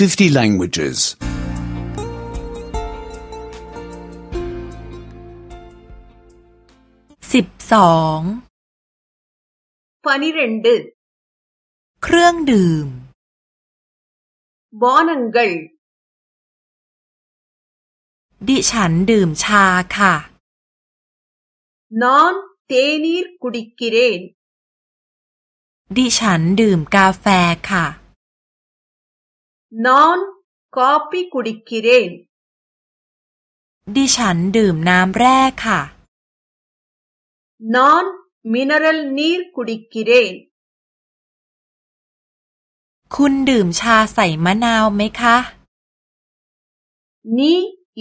50 languages. สิบสองปานิเรนด์เครื่องดื่มบอนังเกลดิฉันดื่มชาค่ะ นอนเตนีร์กุดิกิเรน ดิฉันดื่มกาแฟค่ะ நான் காபி குடிக்கிறேன் ดิฉันดื่มน้ำแร่ค่ะ நான் மினரல் நீர் குடிக்கிறேன் คุณดื่มชาใส่มะนาวไหมคะ நீ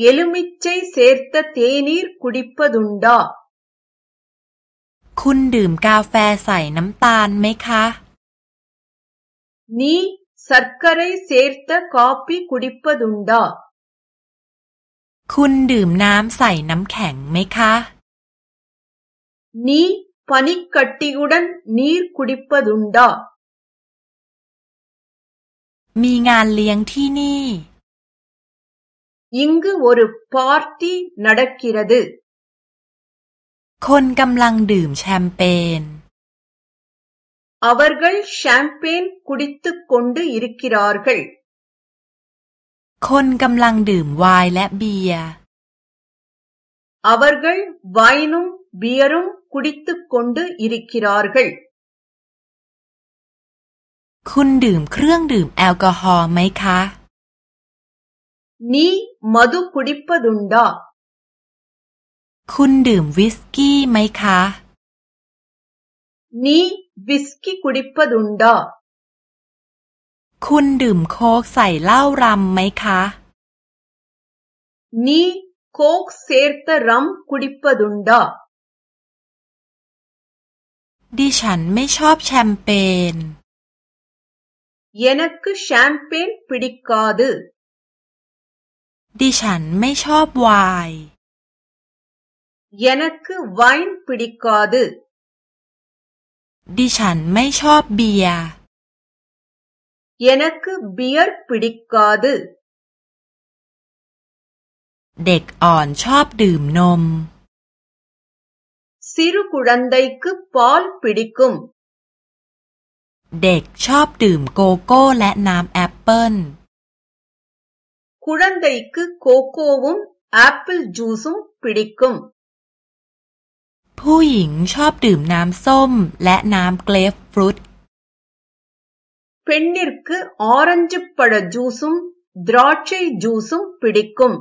எலுமிச்சை சேர்த்த தேநீர் குடிப்பதுண்டா คุณดื่มกาแฟใส่น้ำตาลไหมคะี่ சர்க்கரை சேர்த்த காபி குடிப்பதுண்டா คุณดื่มน้ำใส่น้ำแข็งไหมคะ நீ பனிக்கட்டியுடன் நீர் குடிப்பதுண்டா มีงานเลี้ยงที่นี่ இங்கு ஒரு பார்ட்டி நடக்கிறது คนกำลังดื่มแชมเปญ அவர்கள் ஷாம்பேன் குடித்துக் கொண்டு இருக்கிறார்கள் คนกำลังดื่มไวน์และเบียร์ அவர்கள் வைனும் பியரும் குடித்துக் கொண்டு இருக்கிறார்கள் คุณดื่มเครื่องดื่มแอลกอฮอล์ไหมคะ நீ மது குடிப்பதுண்டா คุณดื่มวิสกี้ไหมคะ நீ วิสกี้คุริปปดุนดาคุณดื่มโค้กใส่เหล้ารัมไหมคะ นี่โค้กเซตรัมคุริปปดุนดาดิฉันไม่ชอบแชมเปญ เยนักแชมเปญปิดิกาดดิฉันไม่ชอบไวน์ เยนักไวน์ปิดิกาดืดิฉันไม่ชอบเบียร์ எனக்கு பியர் பிடிக்காது เด็กอ่อนชอบดื่มนม சிறு குழந்தைக்கு பால் பிடிக்கும் เด็กชอบดื่มโกโก้และน้ำแอปเปิ้ล குழந்தைக்கு கோகோவும் ஆப்பிள் ஜூஸும் பிடிக்கும் ผู้หญิงชอบดื่มน้ำส้มและน้ำเกรปฟรุต பெண்ணிற்கு ஆரஞ்சு பழ ஜூஸும் திராட்சை ஜூஸும் பிடிக்கும்